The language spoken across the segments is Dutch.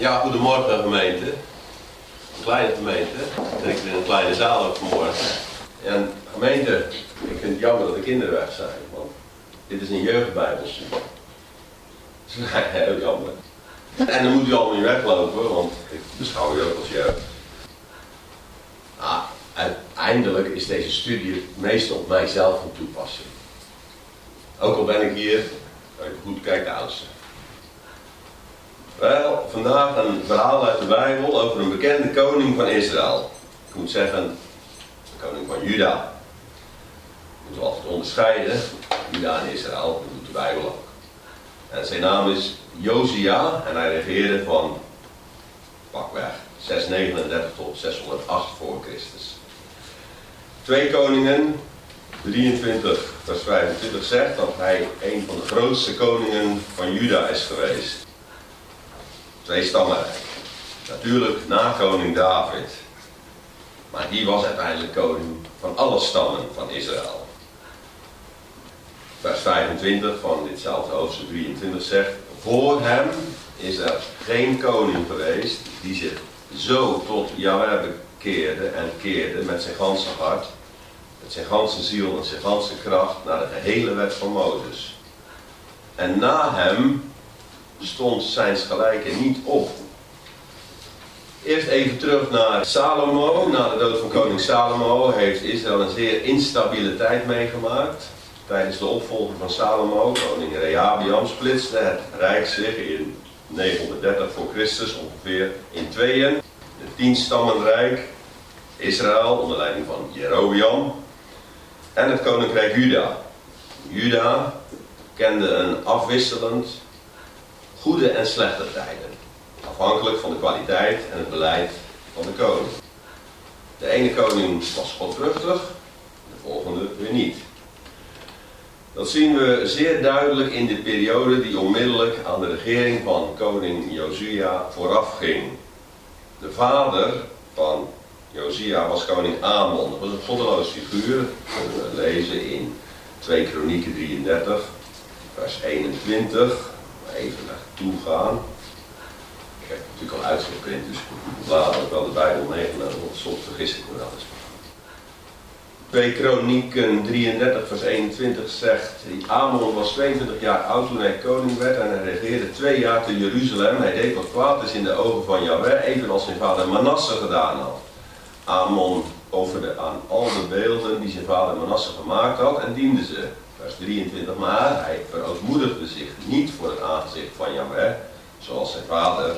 Ja, goedemorgen gemeente. Een kleine gemeente. En ik ben in een kleine zaal ook vanmorgen. En gemeente, ik vind het jammer dat de kinderen weg zijn. Want dit is een jeugdbijbelstudie. Dat is heel jammer. En dan moet u allemaal niet weglopen, want ik beschouw u ook als jeugd. Ah, uiteindelijk is deze studie meestal op mijzelf van toepassing. Ook al ben ik hier, even goed kijken, de oudste. Wel, vandaag een verhaal uit de Bijbel over een bekende koning van Israël. Ik moet zeggen, de koning van Juda. Moeten we altijd onderscheiden, Juda en Israël, dat doet de Bijbel ook. En zijn naam is Josia en hij regeerde van pakweg 639 tot 608 voor Christus. Twee koningen, 23 vers 25 zegt dat hij een van de grootste koningen van Juda is geweest. Twee stammenrijk. Natuurlijk na koning David. Maar die was uiteindelijk koning van alle stammen van Israël. Vers 25 van ditzelfde hoofdstuk 23 zegt, voor hem is er geen koning geweest die zich zo tot Yahweh bekeerde en keerde met zijn ganse hart, met zijn ganse ziel en zijn ganse kracht naar de gehele wet van Mozes. En na hem stond zijn gelijke niet op. Eerst even terug naar Salomo. Na de dood van koning Salomo heeft Israël een zeer instabiele tijd meegemaakt. Tijdens de opvolging van Salomo, koning Rehabiam, splitste het rijk zich in 930 voor Christus ongeveer in tweeën. Het tienstammenrijk, Israël onder leiding van Jerobiam en het koninkrijk Juda. Juda kende een afwisselend goede en slechte tijden, afhankelijk van de kwaliteit en het beleid van de koning. De ene koning was godvruchtig, de volgende weer niet. Dat zien we zeer duidelijk in de periode die onmiddellijk aan de regering van koning Josia vooraf ging. De vader van Josia was koning Amon. Dat was een goddeloos figuur. Dat kunnen we lezen in 2 Kronieken 33, vers 21. Even naartoe gaan. Ik heb natuurlijk al uitgeprint, dus ik later ook wel de Bijbel meegenomen, want soms vergis ik me wel eens. 2 Kronieken 33 vers 21 zegt, Amon was 22 jaar oud toen hij koning werd en hij regeerde twee jaar te Jeruzalem. Hij deed wat kwaad is in de ogen van Yahweh, evenals zijn vader Manasse gedaan had. Amon offerde aan al de beelden die zijn vader Manasse gemaakt had en diende ze. Vers 23, maar hij verootmoedigde zich niet voor het aangezicht van Yahweh, zoals zijn vader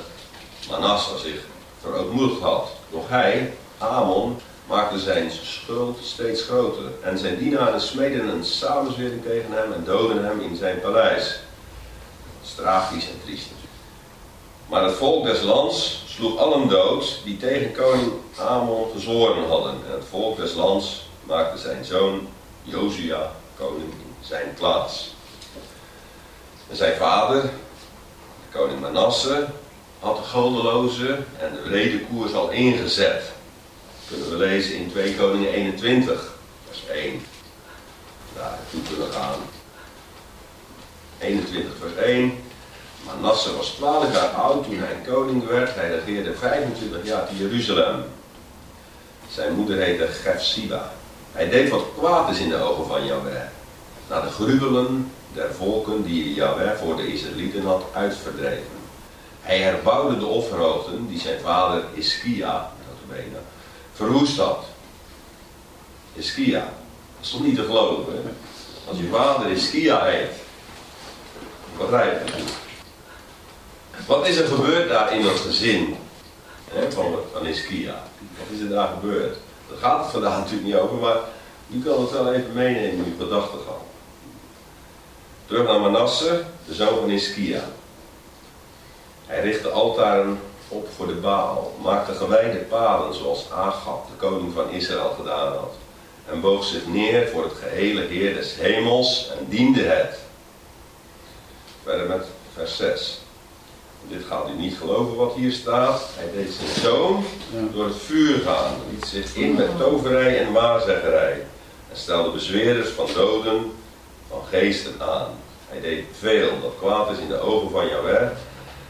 Manasse zich verootmoedigd had. Doch hij, Amon, maakte zijn schuld steeds groter. En zijn dienaren smeden een samenzwering tegen hem en doden hem in zijn paleis. Dat is tragisch en triest. Maar het volk des lands sloeg allen dood die tegen koning Amon gezworen hadden. En het volk des lands maakte zijn zoon Josia koning in zijn plaats. En zijn vader, koning Manasse, had de goldeloze en de wrede koers al ingezet kunnen we lezen in 2 Koningen 21, vers 1. Daar naartoe kunnen gaan. 21 vers 1. Manasse was 12 jaar oud toen hij koning werd. Hij regeerde 25 jaar te Jeruzalem. Zijn moeder heette Gefsiba. Hij deed wat kwaad is in de ogen van Yahweh. Naar de gruwelen der volken die Yahweh voor de Israëlieten had uitverdreven. Hij herbouwde de offerhoofden die zijn vader Iskia, notabene, verwoest had. Iskia. Dat is toch niet te geloven? Als je vader Iskia heet. Begrijp je? Wat is er gebeurd daar in dat gezin hè, van, van Iskia? Wat is er daar gebeurd? Daar gaat het vandaag natuurlijk niet over, maar u kan het wel even meenemen in uw gedachtegang. Terug naar Manasse, de zoon van Iskia. Hij richtte altaren op voor de Baal, maakte gewijde palen zoals Agab, de koning van Israël, gedaan had. En boog zich neer voor het gehele Heer des hemels en diende het. Verder met vers 6. Dit gaat u niet geloven wat hier staat. Hij deed zijn zoon door het vuur gaan, liet zich in met toverij en waarzeggerij. En stelde bezweerders van doden, van geesten aan. Hij deed veel dat kwaad is in de ogen van Jahweh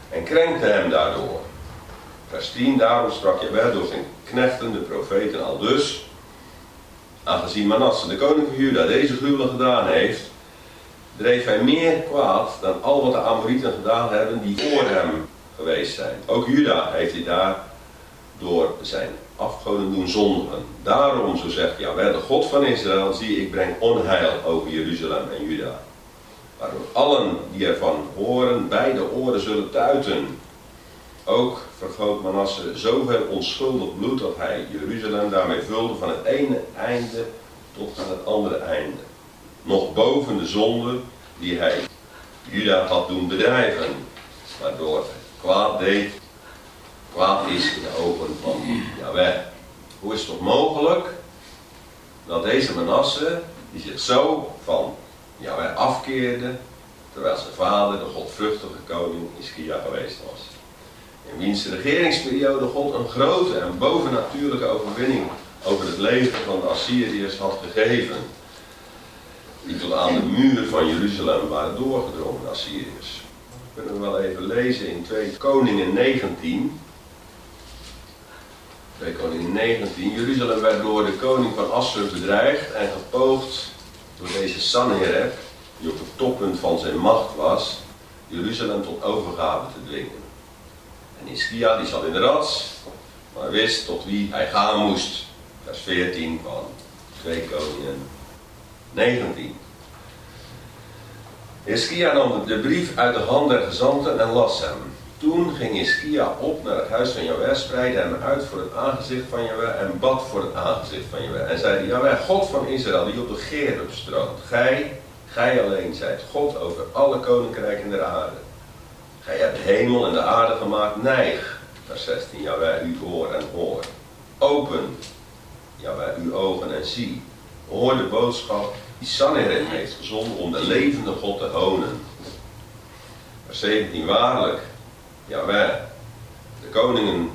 en krenkte hem daardoor. Vers 10, daarom sprak Jawel door zijn knechten, de profeten, al dus. Aangezien Manasse, de koning van Juda, deze gruwelen gedaan heeft, dreef hij meer kwaad dan al wat de Amorieten gedaan hebben die voor hem geweest zijn. Ook Juda heeft hij daar door zijn afgoden doen zondigen. Daarom, zo zegt Jawel, de God van Israël, zie ik breng onheil over Jeruzalem en Juda. Waardoor allen die ervan horen beide oren zullen tuiten. Ook vergoot Manasse zoveel onschuldig bloed dat hij Jeruzalem daarmee vulde van het ene einde tot aan het andere einde. Nog boven de zonde die hij Juda had doen bedrijven, waardoor kwaad deed, kwaad is in de ogen van Yahweh. Hoe is het toch mogelijk dat deze Manasse, die zich zo van Yahweh afkeerde, terwijl zijn vader de godvruchtige koning Ischia geweest was? in wiens regeringsperiode God een grote en bovennatuurlijke overwinning over het leger van de Assyriërs had gegeven. Die tot aan de muur van Jeruzalem waren doorgedrongen, Assyriërs. We kunnen we wel even lezen in 2 Koningen 19. 2 Koningen 19. Jeruzalem werd door de koning van Assur bedreigd en gepoogd deze Sanherib, die op het toppunt van zijn macht was, Jeruzalem tot overgave te dwingen. En Ischia die zat in de rats, maar wist tot wie hij gaan moest. Vers 14 van 2 Koningen 19. Ischia nam de brief uit de hand der gezanten en las hem. Toen ging Ischia op naar het huis van Jaweh, spreidde hem uit voor het aangezicht van Jaweh en bad voor het aangezicht van Jaweh. En zeide, Jaweh, God van Israël, die op de Gerub stroomt. Gij, gij alleen zijt God over alle koninkrijken der aarde. Gij hebt de hemel en de aarde gemaakt, neig. Vers 16, ja wij uw oor en hoor. Open, ja wij uw ogen en zie. Hoor de boodschap die Sanherib heeft gezonden om de levende God te honen. Vers 17, waarlijk, ja wij, de koningen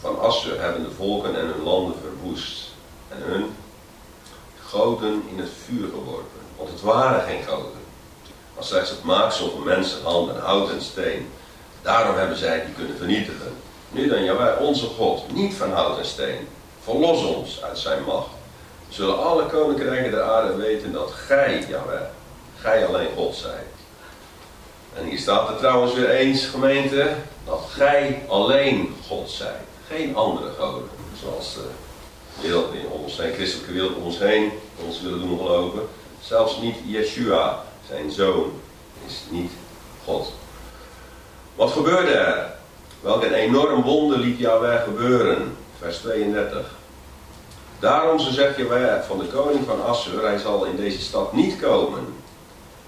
van Assur hebben de volken en hun landen verwoest. En hun goden in het vuur geworpen. Want het waren geen goden maar slechts het maaksel van mensen, hand en hout en steen. Daarom hebben zij die kunnen vernietigen. Nu dan, ja wij, onze God, niet van hout en steen. Verlos ons uit zijn macht. Zullen alle koninkrijken der aarde weten dat gij, Jawel, gij alleen God zijt. En hier staat er trouwens weer eens, gemeente, dat gij alleen God zijt. Geen andere goden. Zoals de wereld in ons heen, christelijke wereld om ons heen, ons willen doen geloven. Zelfs niet Yeshua, zijn zoon is niet God. Wat gebeurde er? Welk een enorm wonder liet Yahweh gebeuren. Vers 32. Daarom, zo zegt Yahweh van de koning van Assur, hij zal in deze stad niet komen.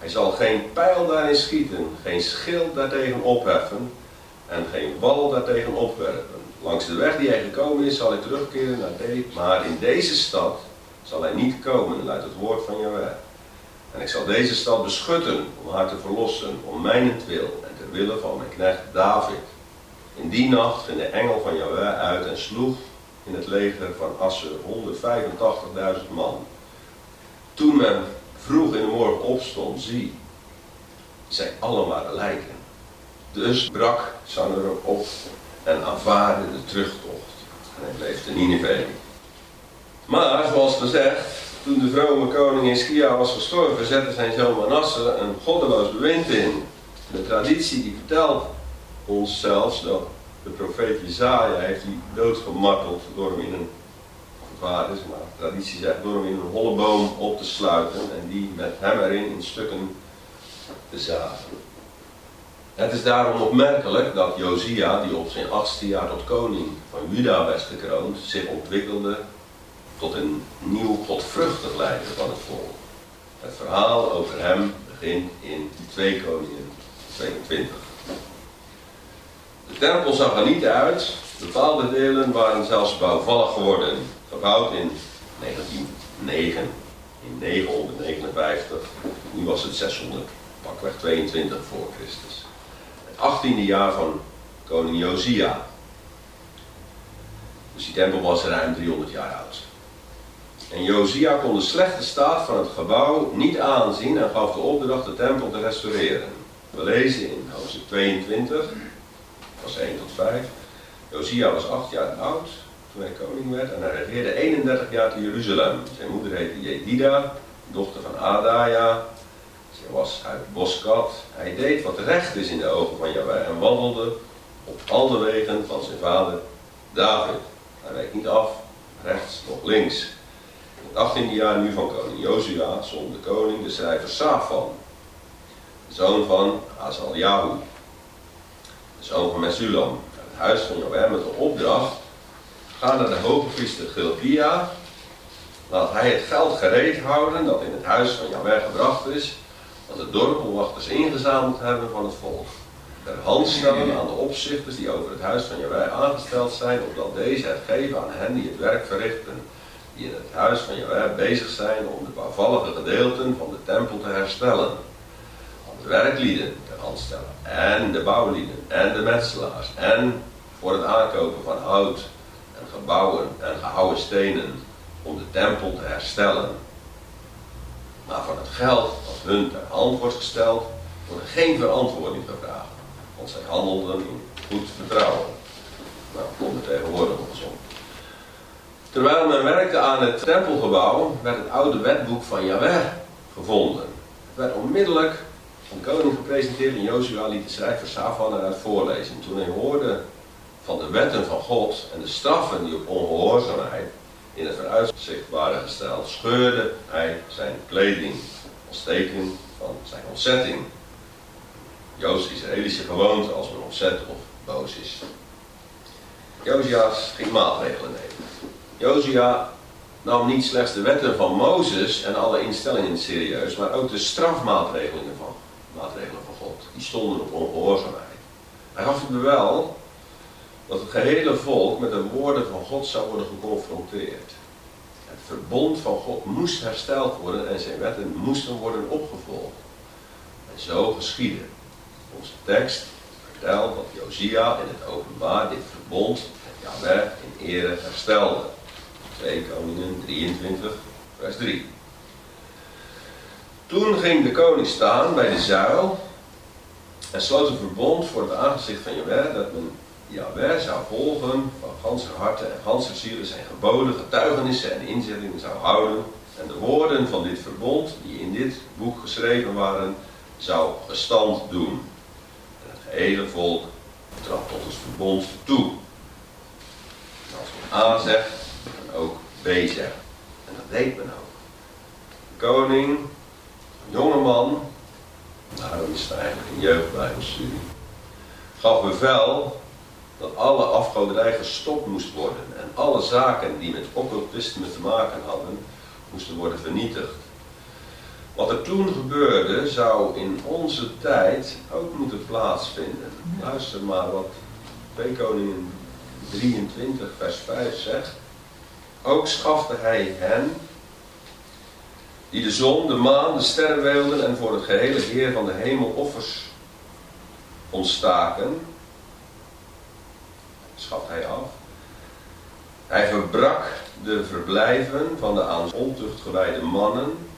Hij zal geen pijl daarin schieten, geen schild daartegen opheffen en geen wal daartegen opwerpen. Langs de weg die hij gekomen is, zal hij terugkeren naar deze, maar in deze stad zal hij niet komen, luidt het woord van Yahweh. En ik zal deze stad beschutten om haar te verlossen, om mijnentwil en ter wille van mijn knecht David. In die nacht ging de engel van Jahweh uit en sloeg in het leger van Assur 185.000 man. Toen men vroeg in de morgen opstond, zie, zij allemaal lijken. Dus brak Sanherib op en aanvaarde de terugtocht. En hij bleef te Nineveh. Maar, zoals gezegd, toen de vrome koning Ischia was gestorven, zette zijn zoon Manasse een goddeloos bewind in. De traditie die vertelt ons zelfs dat de profeet Jezaja heeft die doodgemarteld door hem in een, is, maar traditie zegt door hem in een holle boom op te sluiten en die met hem erin in stukken te zagen. Het is daarom opmerkelijk dat Josia, die op zijn achtste jaar tot koning van Juda werd gekroond, zich ontwikkelde tot een nieuw godvruchtig lijden van het volk. Het verhaal over hem begint in 2 Koningen 22. De tempel zag er niet uit, bepaalde delen waren zelfs bouwvallig geworden, gebouwd in 1909, in 959, nu was het 600, pakweg 22 voor Christus. Het 18e jaar van koning Josia. Dus die tempel was ruim 300 jaar oud. En Josia kon de slechte staat van het gebouw niet aanzien en gaf de opdracht de tempel te restaureren. We lezen in hoofdstuk 22, vers 1 tot 5. Josia was acht jaar oud toen hij koning werd en hij regeerde 31 jaar te Jeruzalem. Zijn moeder heette Jedida, dochter van Adaya. Ze was uit Boskat. Hij deed wat recht is in de ogen van Jahweh en wandelde op al de wegen van zijn vader David. Hij week niet af, rechts nog links. In het 18e jaar nu van koning Josia zond de koning de schrijver Safan, de zoon van Azaljahu, de zoon van Mesulam, het huis van Jahweh met de opdracht Ga naar de hoge priester Gilkia. Laat hij het geld gereed houden dat in het huis van Jahweh gebracht is. Dat de dorpelwachters ingezameld hebben van het volk. Ter hand stellen aan de opzichters die over het huis van Jahweh aangesteld zijn. Opdat deze het geven aan hen die het werk verrichten. Die in het huis van Jahweh bezig zijn om de bouwvallige gedeelten van de tempel te herstellen. Aan de werklieden ter hand stellen. En de bouwlieden. En de metselaars. En voor het aankopen van hout gebouwen en gehouden stenen om de tempel te herstellen. Maar van het geld dat hun ter hand wordt gesteld, wordt geen verantwoording gevraagd, want zij handelden in goed vertrouwen. Nou, komt er tegenwoordig eens om. Terwijl men werkte aan het tempelgebouw, werd het oude wetboek van Yahweh gevonden. Het werd onmiddellijk van koning gepresenteerd en Jozua liet de schrijver Safan eruit voorlezen. Toen hij hoorde van de wetten van God en de straffen die op ongehoorzaamheid in het vooruitzicht waren gesteld, scheurde hij zijn kleding als teken van zijn ontzetting. Joods-Israëlische gewoonte als men ontzet of boos is. Josias ging maatregelen nemen. Josia nam niet slechts de wetten van Mozes en alle instellingen serieus, maar ook de strafmaatregelen van, maatregelen van God. Die stonden op ongehoorzaamheid. Hij gaf het bevel dat het gehele volk met de woorden van God zou worden geconfronteerd. Het verbond van God moest hersteld worden en zijn wetten moesten worden opgevolgd. En zo geschiedde. Onze tekst vertelt dat Josia in het openbaar dit verbond met Yahweh in ere herstelde. 2 Koningen 23, vers 3. Toen ging de koning staan bij de zuil en sloot een verbond voor het aangezicht van Jahweh dat men Jawel zou volgen van ganse harten en ganse zielen zijn geboden, getuigenissen en inzettingen zou houden. En de woorden van dit verbond, die in dit boek geschreven waren, zou gestand doen. En het gehele volk trad tot het verbond toe. En als men A zegt, dan ook B zegt. En dat deed men ook. De koning, een jonge man, daarom is het eigenlijk een jeugdbijbelstudie, gaf bevel dat alle afgoderij gestopt moest worden en alle zaken die met occultisme te maken hadden, moesten worden vernietigd. Wat er toen gebeurde, zou in onze tijd ook moeten plaatsvinden. Luister maar wat 2 Koningen 23 vers 5 zegt. Ook schafte hij hen die de zon, de maan, de sterren weelden en voor het gehele Heer van de hemel offers ontstaken schaft hij af. Hij verbrak de verblijven van de aan ontucht gewijde mannen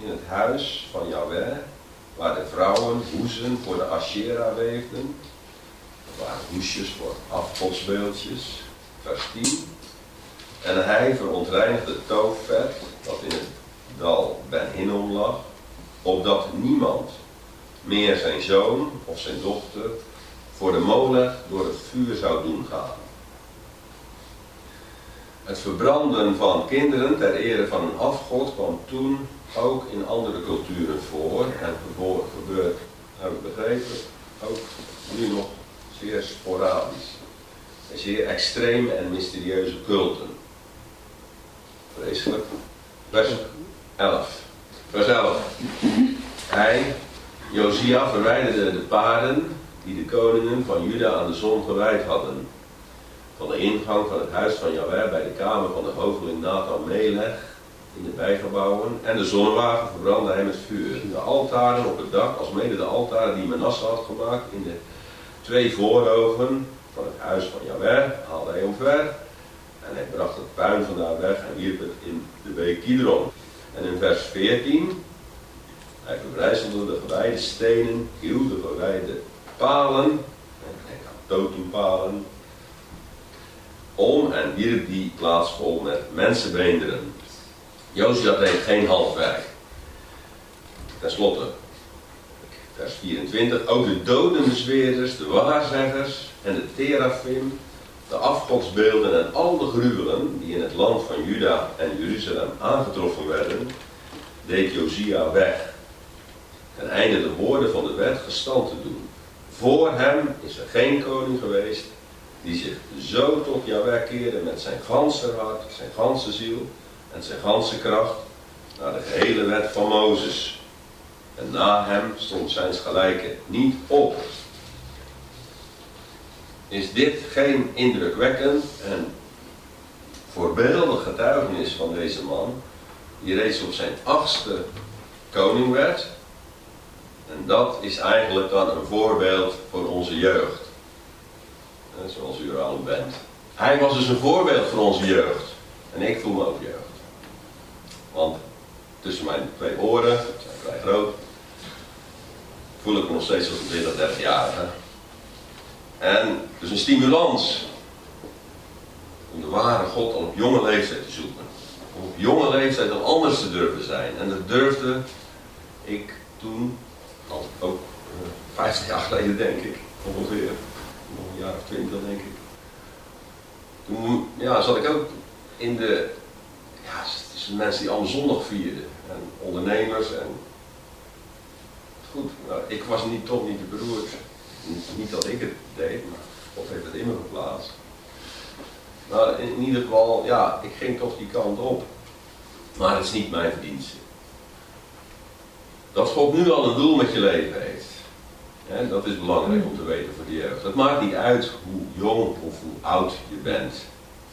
in het huis van Yahweh, waar de vrouwen hoezen voor de Asherah weefden. Waren hoesjes voor afgodsbeeldjes, vers 10. En hij verontreinigde toofvet dat in het dal Ben Hinnom lag, opdat niemand meer zijn zoon of zijn dochter voor de molen door het vuur zou doen gaan. Het verbranden van kinderen ter ere van een afgod kwam toen ook in andere culturen voor en gebeurt, heb ik begrepen, ook nu nog zeer sporadisch. En zeer extreme en mysterieuze culten. Vreselijk. Vers 11. Vers 11. Hij, Josia, verwijderde de paarden die de koningen van Juda aan de zon gewijd hadden. Van de ingang van het huis van Jahweh bij de kamer van de hoveling Nathan Melech in de bijgebouwen en de zonnewagen verbrandde hij met vuur. De altaren op het dak, als mede de altaren die Manasse had gemaakt in de twee voorhoven van het huis van Jahweh, haalde hij omver. En hij bracht het puin vandaar weg en wierp het in de beek Kidron. En in vers 14, hij verbrijzelde de gewijde stenen, hield de gewijde palen, totempalen, om en wierp die plaats vol met mensenbeenderen. Jozua deed geen halfwerk. Ten slotte, vers 24, ook de dodenzweerders, de waarzeggers en de terafim, de afgodsbeelden en al de gruwelen die in het land van Juda en Jeruzalem aangetroffen werden, deed Josia weg. Ten einde de woorden van de wet gestand te doen. Voor hem is er geen koning geweest die zich zo tot Jahweh keerde met zijn ganse hart, zijn ganse ziel en zijn ganse kracht naar de gehele wet van Mozes. En na hem stond zijn gelijke niet op. Is dit geen indrukwekkend en voorbeeldig getuigenis van deze man, die reeds op zijn achtste koning werd? En dat is eigenlijk dan een voorbeeld voor onze jeugd. Zoals u er al bent. Hij was dus een voorbeeld voor onze jeugd. En ik voel me ook jeugd. Want tussen mijn twee oren, zijn vrij groot, voel ik me nog steeds als een 20, 30 jaar. En dus een stimulans om de ware God al op jonge leeftijd te zoeken. Om op jonge leeftijd al anders te durven zijn. En dat durfde ik toen, al ook 50 jaar geleden denk ik, ongeveer. Nog een jaar of 20 denk ik. Toen ja, zat ik ook in de, ja, tussen mensen die allemaal zondag vierden. En ondernemers en goed, nou, ik was niet, toch niet de beroerd. Niet dat ik het deed, maar God heeft het in me geplaatst. Maar in ieder geval, ja, ik ging toch die kant op. Maar het is niet mijn verdienste. Dat God nu al een doel met je leven heeft. Dat is belangrijk om te weten voor de jeugd. Het maakt niet uit hoe jong of hoe oud je bent.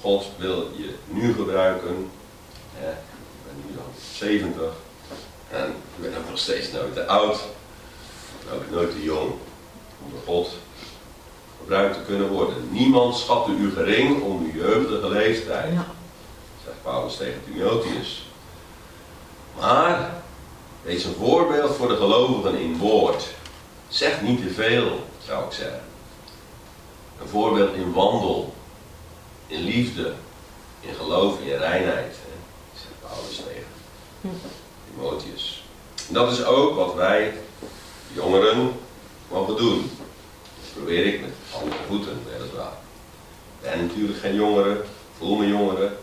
God wil je nu gebruiken. Ik ben nu dan 70. En ik ben ook nog steeds nooit te oud ook nooit te jong om door God gebruikt te kunnen worden. Niemand schatte u gering om uw jeugdige leeftijd, ja. zegt Paulus tegen Timotheus. Maar wees een voorbeeld voor de gelovigen in woord. Zeg niet te veel, zou ik zeggen. Een voorbeeld in wandel, in liefde, in geloof, in reinheid, zegt Paulus tegen Timotheus. En dat is ook wat wij jongeren mogen doen. Dat probeer ik met andere voeten, weliswaar. Ik ben natuurlijk geen jongeren, voel me jongeren.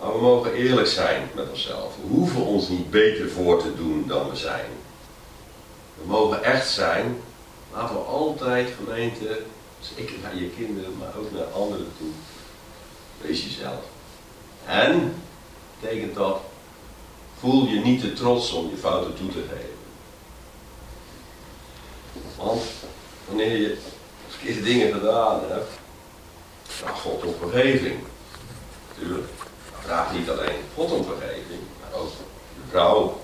Maar we mogen eerlijk zijn met onszelf. We hoeven ons niet beter voor te doen dan we zijn. We mogen echt zijn. Laten we altijd gemeente, zeker naar je kinderen, maar ook naar anderen toe. Wees jezelf. En, betekent dat, voel je niet te trots om je fouten toe te geven. Want wanneer je verkeerde dingen gedaan hebt, vraag God om vergeving. Natuurlijk. Vraag niet alleen God om vergeving, maar ook je vrouw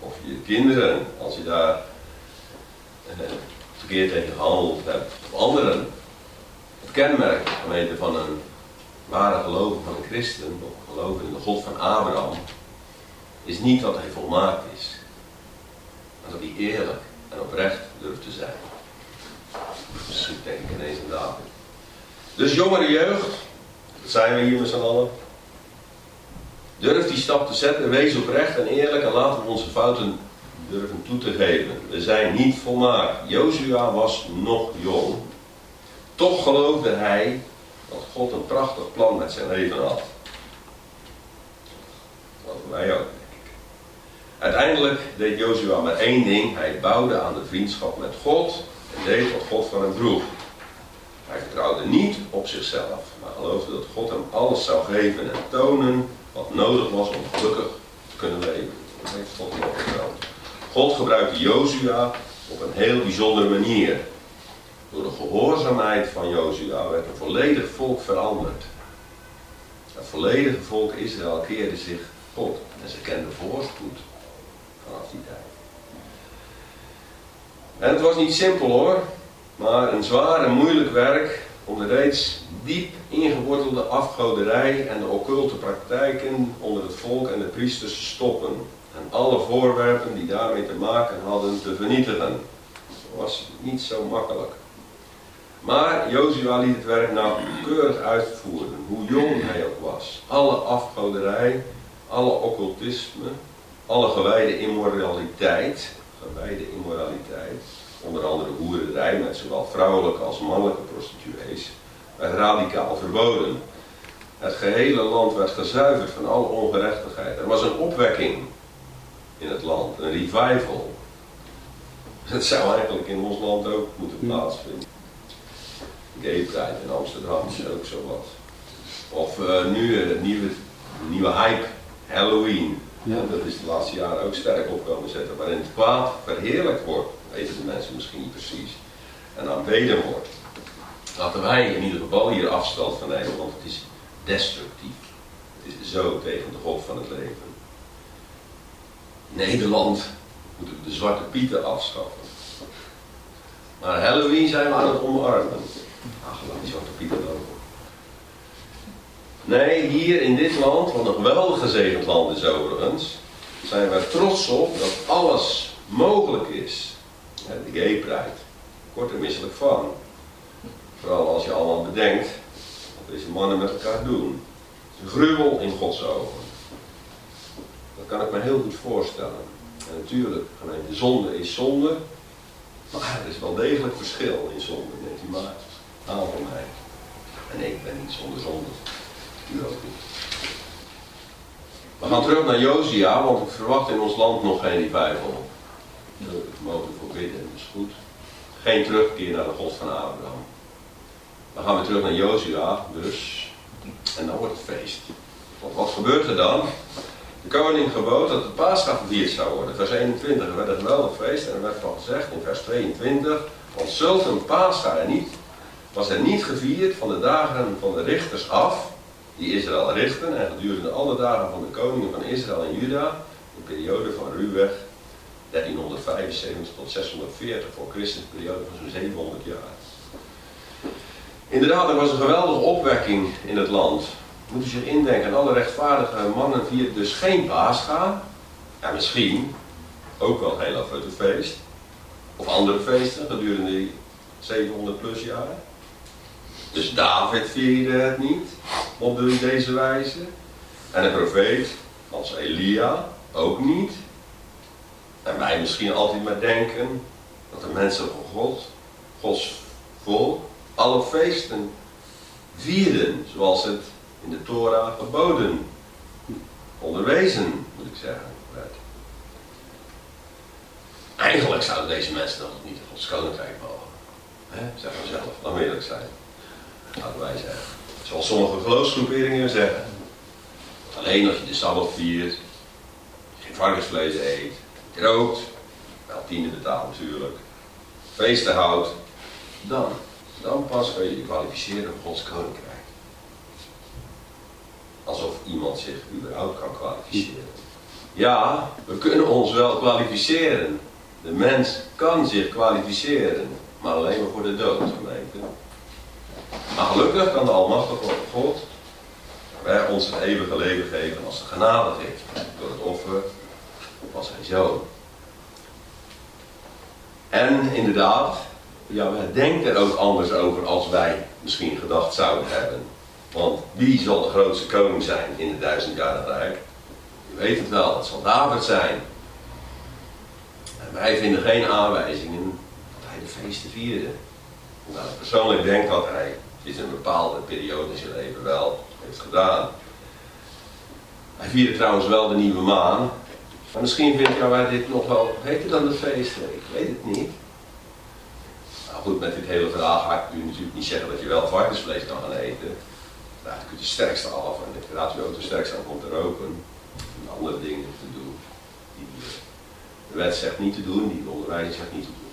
of je kinderen, als je daar eh, verkeerd tegen gehandeld hebt, of anderen. Het kenmerk gemeente van een ware gelover van een christen, of geloven in de God van Abraham, is niet dat hij volmaakt is, maar dat hij eerlijk en oprecht durft te zijn. Misschien denk ik ineens aan David. Dus jongere jeugd, dat zijn we hier met z'n allen. Durf die stap te zetten, wees oprecht en eerlijk en laten we onze fouten durven toe te geven. We zijn niet volmaakt. Jozua was nog jong. Toch geloofde hij dat God een prachtig plan met zijn leven had. Dat wij ook. Uiteindelijk deed Jozua maar één ding. Hij bouwde aan de vriendschap met God en deed wat God van hem vroeg. Hij vertrouwde niet op zichzelf, maar geloofde dat God hem alles zou geven en tonen wat nodig was om gelukkig te kunnen leven. God vertrouwd. God gebruikte Jozua op een heel bijzondere manier. Door de gehoorzaamheid van Jozua werd een volledig volk veranderd. Het volledige volk Israël keerde zich God en ze kenden voorspoed vanaf die tijd. En het was niet simpel hoor, maar een zwaar en moeilijk werk om de reeds diep ingewortelde afgoderij en de occulte praktijken onder het volk en de priesters te stoppen en alle voorwerpen die daarmee te maken hadden te vernietigen. Dat was niet zo makkelijk. Maar Jozua liet het werk nauwkeurig uitvoeren, hoe jong hij ook was. Alle afgoderij, alle occultisme, alle gewijde immoraliteit, gewijde immoraliteit, onder andere hoerderij met zowel vrouwelijke als mannelijke prostituees, werd radicaal verboden. Het gehele land werd gezuiverd van alle ongerechtigheid. Er was een opwekking in het land, een revival. Het zou eigenlijk in ons land ook moeten plaatsvinden. Gay Pride in Amsterdam is ook zo wat. Of uh, nu het nieuwe, nieuwe hype, Halloween. Ja. Dat is de laatste jaren ook sterk opkomen zetten. Waarin het kwaad verheerlijkt wordt. Weten de mensen misschien niet precies. En aanbeden wordt. Laten wij in ieder geval hier afstand van nemen, want het is destructief. Het is zo tegen de God van het leven. Nederland moeten de zwarte pieten afschaffen. Maar Halloween zijn we aan het omarmen. Ach, laat die zwarte pieten lopen. Nee, hier in dit land, wat een geweldig gezegend land is overigens, zijn we trots op dat alles mogelijk is. De gay pride. Kort er misselijk van. Vooral als je allemaal bedenkt wat deze mannen met elkaar doen. Het is een gruwel in Gods ogen. Dat kan ik me heel goed voorstellen. En natuurlijk, de zonde is zonde. Maar er is wel degelijk verschil in zonde, neemt u maar aan van mij. En ik ben niet zonder zonde. U ook niet. We gaan terug naar Josia, want ik verwacht in ons land nog geen revival. Daar mogen voor bidden, is goed. Geen terugkeer naar de God van Abraham. Dan gaan we terug naar Josia, dus. En dan wordt het feest. Want wat gebeurt er dan? De koning gebood dat het paasdag gevierd zou worden. Vers 21 er werd een geweldig feest en er werd van gezegd in vers 22, want zult een paasdag er niet, was er niet gevierd van de dagen van de richters af, die Israël richten en gedurende alle dagen van de koningen van Israël en Juda, de periode van Ruweg 1375 tot 640 voor Christus, een periode van zo'n 700 jaar. Inderdaad, er was een geweldige opwekking in het land. Moet u zich indenken, alle rechtvaardige mannen vierden dus geen paascha. Ja, misschien ook wel heel grote feest. Of andere feesten gedurende die 700 plus jaar. Dus David vierde het niet op deze wijze. En een profeet als Elia ook niet. En wij misschien altijd maar denken dat de mensen van God, Gods volk, alle feesten vierden zoals het in de Torah geboden, onderwezen, moet ik zeggen. Eigenlijk zouden deze mensen dan niet in Gods koninkrijk mogen. He? Zeg maar zelf, dan eerlijk zijn. Laten wij zeggen. Zoals sommige geloofsgroeperingen zeggen. Alleen als je de Sabbat viert, geen varkensvlees eet, rookt, wel tiende betaalt natuurlijk, feesten houdt, dan, dan pas kun je je kwalificeren voor Gods koninkrijk. Alsof iemand zich überhaupt kan kwalificeren. Ja, we kunnen ons wel kwalificeren. De mens kan zich kwalificeren, maar alleen maar voor de dood, gemeente. Maar gelukkig kan de Almachtige God wij ons het eeuwige leven geven als de genade geeft. Door het offer van zijn zoon. En inderdaad, ja, wij denken er ook anders over als wij misschien gedacht zouden hebben. Want wie zal de grootste koning zijn in het duizendjarige rijk? U weet het wel, het zal David zijn. En wij vinden geen aanwijzingen dat hij de feesten vierde. Ik persoonlijk denk dat hij in een bepaalde periode in zijn leven wel heeft gedaan. Hij vierde trouwens wel de nieuwe maan. Maar misschien vinden wij dit nog wel beter dan de feesten. Ik weet het niet. Nou goed, met dit hele verhaal ga ik u natuurlijk niet zeggen dat je wel varkensvlees kan gaan eten. Dan kunt je sterkste af en raad u ook de sterkste aan om te roken. En andere dingen te doen. Die de wet zegt niet te doen, die de onderwijzing zegt niet te doen.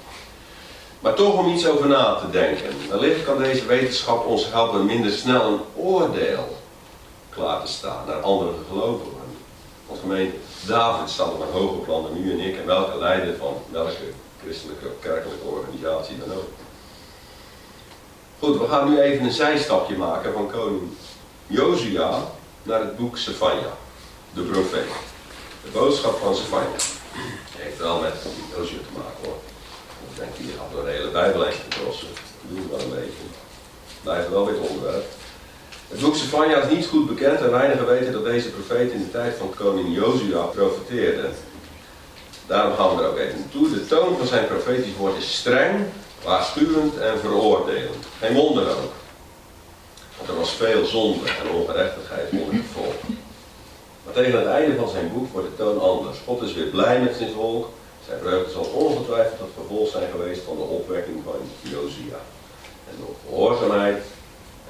Maar toch om iets over na te denken. Wellicht kan deze wetenschap ons helpen minder snel een oordeel klaar te staan naar andere gelovigen. Want gemeente, David staat op een hoger plan dan u en ik en welke leider van welke christelijke kerkelijke organisatie dan ook. Goed, we gaan nu even een zijstapje maken van koning Josia naar het boek Sefania, de profeet. De boodschap van Sefania. Heeft wel met Josia te maken hoor. Ik denk, hier had een hele Bijbel eens getrossen. We doen wel een beetje. Blijft wel weer onderwerp. Het boek Sefania is niet goed bekend en weinigen weten dat deze profeet in de tijd van koning Jozua profeteerde. Daarom gaan we er ook even naartoe. De toon van zijn profetisch woord is streng, waarschuwend en veroordelend. Geen wonder ook. Want er was veel zonde en ongerechtigheid onder het volk. Maar tegen het einde van zijn boek wordt de toon anders. God is weer blij met zijn volk. Zijn vreugde zal ongetwijfeld het gevolg zijn geweest van de opwekking van Josia. En door gehoorzaamheid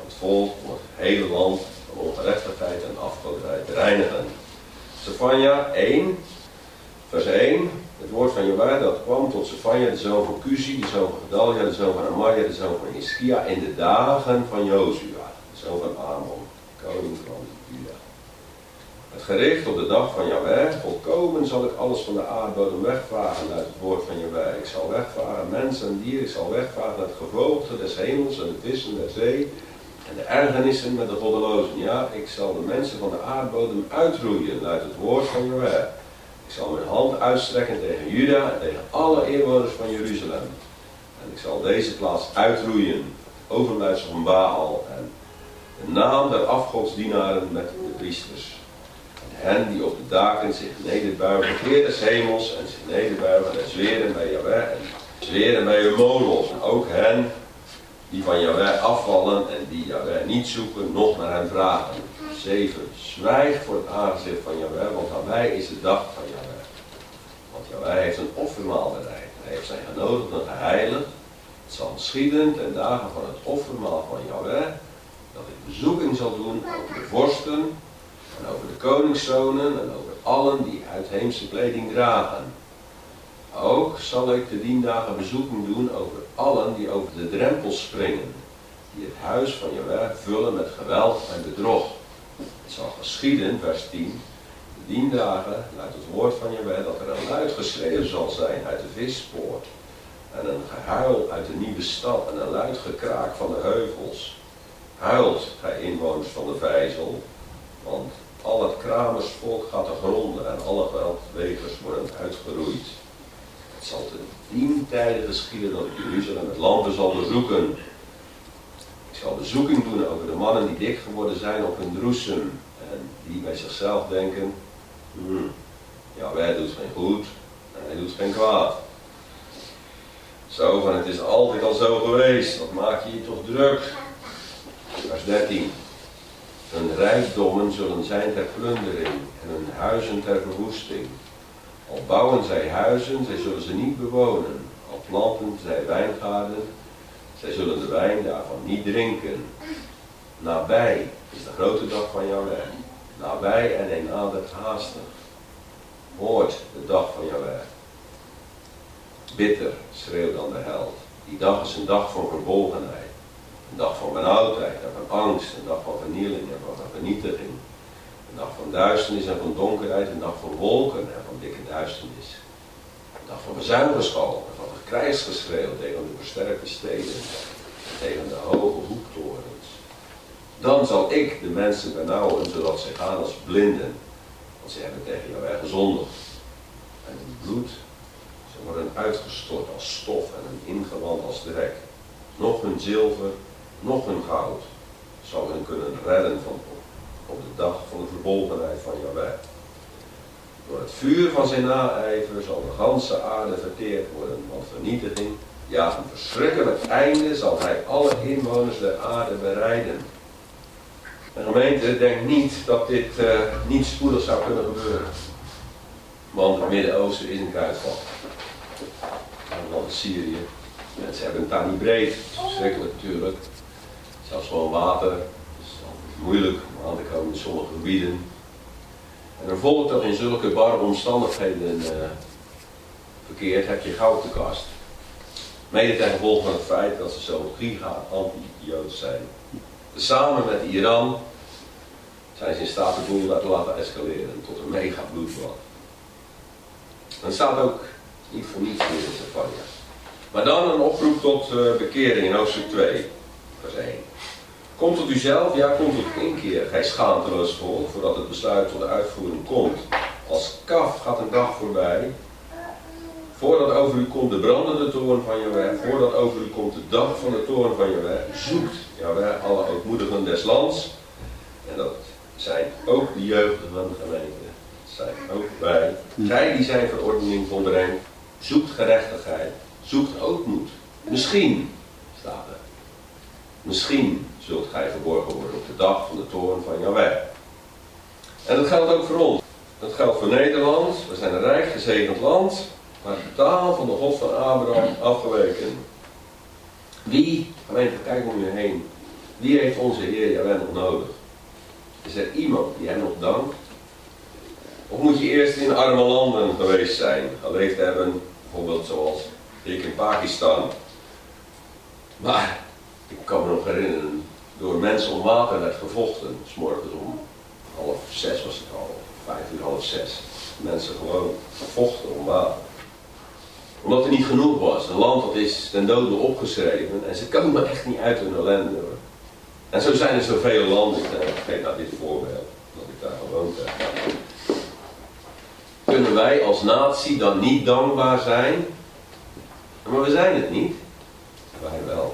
het volk het hele land van ongerechtigheid en afgoderij te reinigen. Zephania 1, vers 1. Het woord van Jehovah dat kwam tot Zephania, de zoon van Cusi, de zoon van Gedalia, de zoon van Amaria, de zoon van Ischia, in de dagen van Jozua, de zoon van Amon, koning van Juda. Het gericht op de dag van Jahweh, volkomen zal ik alles van de aardbodem wegvagen uit het woord van Jahweh. Ik zal wegvaren mensen en dieren, ik zal wegvagen het gevogelte des hemels en de vissen der zee en de ergernissen met de goddelozen. Ja, ik zal de mensen van de aardbodem uitroeien uit het woord van Jahweh. Ik zal mijn hand uitstrekken tegen Juda en tegen alle inwoners van Jeruzalem. En ik zal deze plaats uitroeien, overblijfsel van Baal en de naam der afgodsdienaren met de priesters. En hen die op de daken zich nederbuigen, Heer des hemels, en zich nederbuigen en zweren bij Jahweh en zweren bij hun molos. En ook hen die van Jahweh afvallen en die Jahweh niet zoeken, nog naar hem vragen. 7. Zwijg voor het aangezicht van Jahweh, want aan mij is de dag van Jahweh. Want Jahweh heeft een offermaal bereid. Hij heeft zijn genodigden geheiligd. Het zal geschieden ten dagen van het offermaal van Jahweh, dat ik bezoeking zal doen over de vorsten en over de koningszonen en over allen die uitheemse kleding dragen. Ook zal ik de diendagen bezoeking doen over allen die over de drempels springen, die het huis van Jahweh vullen met geweld en bedrog. Het zal geschieden, vers 10, de diendagen, luidt het woord van Jahweh, dat er een luid geschreeuw zal zijn uit de vispoort. En een gehuil uit de nieuwe stad en een luid gekraak van de heuvels. Huilt, gij inwoners van de vijzel, want al het kramersvolk gaat te gronden en alle geweldwegers worden uitgeroeid. Het zal te dien tijden geschieden dat ik Jeruzalem met lampen zal bezoeken. Ik zal bezoeking doen over de mannen die dik geworden zijn op hun droesem. En die bij zichzelf denken, hmm, ja wij doet geen goed en hij doet geen kwaad. Zo van het is altijd al zo geweest, wat maak je je toch druk? Vers 13. Hun rijkdommen zullen zijn ter plundering en hun huizen ter verwoesting. Al bouwen zij huizen, zij zullen ze niet bewonen. Al planten zij wijngaarden, zij zullen de wijn daarvan niet drinken. Nabij is de grote dag van jouw weg. Nabij en een nadert haastig. Hoort de dag van jouw weg. Bitter schreeuwt dan de held. Die dag is een dag van verbolgenheid. Een dag van benauwdheid en van angst. Een dag van vernieling en van vernietiging. Een dag van duisternis en van donkerheid. Een dag van wolken dikke duisternis. Een dag van bezuinigenschal en van krijgsgeschreeuw tegen de versterkte steden. En tegen de hoge hoektorens. Dan zal ik de mensen benauwen, zodat ze gaan als blinden. Want ze hebben tegen jou gezondigd. En het bloed ze worden uitgestort als stof en een ingewand als drek. Nog hun zilver, nog hun goud zal hen kunnen redden van op de dag van de verbolgenheid van Jahweh. Door het vuur van zijn naijver zal de ganse aarde verteerd worden, want vernietiging, ja een verschrikkelijk einde zal hij alle inwoners der aarde bereiden. De gemeente denkt niet dat dit uh, niet spoedig zou kunnen gebeuren. Want het Midden-Oosten is een kruidvat. Dan Syrië. Mensen hebben het daar niet breed. Verschrikkelijk natuurlijk. Zelfs gewoon water. Het is moeilijk om aan te komen in sommige gebieden. En een volk dat in zulke barre omstandigheden uh, verkeert, heb je goud te kast. Mede ten gevolge van het feit dat ze zo giga anti-Joods zijn. samen met Iran zijn ze in staat de boel daar te laten escaleren tot een mega bloedbad. Dan staat ook niet voor niets meer in Safania. Maar dan een oproep tot uh, bekering in hoofdstuk 2, vers 1. Kom tot uzelf, ja, kom tot inkeer, gij schaamteloos volk, voordat het besluit tot de uitvoering komt. Als kaf gaat een dag voorbij, Voordat over u komt de brandende toren van Jaweh, voordat over u komt de dag van de toren van Jaweh, zoekt Jaweh alle ootmoedigen des lands. En dat zijn ook de jeugdigen van de gemeente. Dat zijn ook wij. Gij die zijn verordening volbrengt, zoekt gerechtigheid, zoekt ootmoed. Misschien, staat er, misschien zult gij verborgen worden op de dag van de toren van Jaweh. En dat geldt ook voor ons. Dat geldt voor Nederland. We zijn een rijk gezegend land, maar totaal van de God van Abraham afgeweken. Wie, gemeente, kijk om je heen. Wie heeft onze Heer Jaweh nog nodig? Is er iemand die hem nog dankt? Of moet je eerst in arme landen geweest zijn, geleefd hebben, bijvoorbeeld zoals ik in Pakistan. Maar ik kan me nog herinneren, door mensen om water werd gevochten, morgens om half zes was het al, vijf uur, half zes. Mensen gewoon vochten om water. Omdat er niet genoeg was. Een land dat is ten dode opgeschreven en ze komen echt niet uit hun ellende. Hoor. En zo zijn er zoveel landen, ik geef nou dit voorbeeld, dat ik daar gewoond heb. Kunnen wij als natie dan niet dankbaar zijn? Maar we zijn het niet. Wij wel.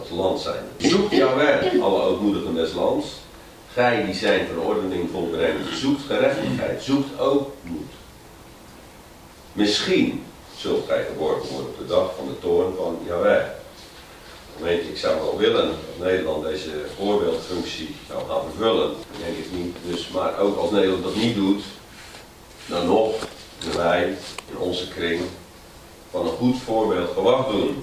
Als land zijn. Zoek jouw werk, alle ootmoedigen des lands. Gij die zijn verordening volbrengt, zoekt gerechtigheid, zoekt ook moed. Misschien zult gij geborgen worden op de dag van de toorn van Jaweh. Weet ik zou wel willen dat Nederland deze voorbeeldfunctie zou gaan vervullen. Denk het niet. Dus, maar ook als Nederland dat niet doet, dan nog kunnen wij in onze kring van een goed voorbeeld gewacht doen.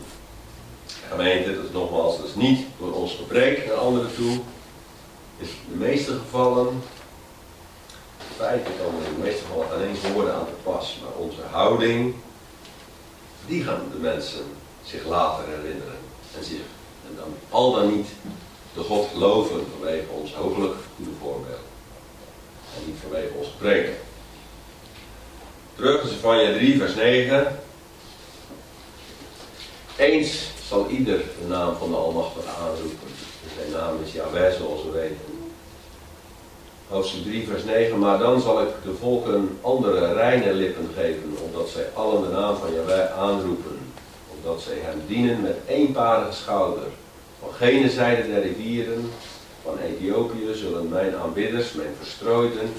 Gemeente, dat is nogmaals, dat is niet door ons gebrek naar anderen toe, is in de meeste gevallen, feitelijk komen in de meeste gevallen alleen woorden aan te pas, maar onze houding, die gaan de mensen zich later herinneren en zich en dan al dan niet de God geloven vanwege ons hopelijk goede voorbeeld en niet vanwege ons gebrek. Terug in Zefania 3 vers 9. Eens zal ieder de naam van de Almachtige aanroepen zijn naam is Yahweh, zoals we weten. Hoofdstuk 3, vers 9. Maar dan zal ik de volken andere reine lippen geven, opdat zij allen de naam van Yahweh aanroepen. Opdat zij hem dienen met eenparige schouder. Van gene zijde der rivieren, van Ethiopië, zullen mijn aanbidders, mijn verstrooiden,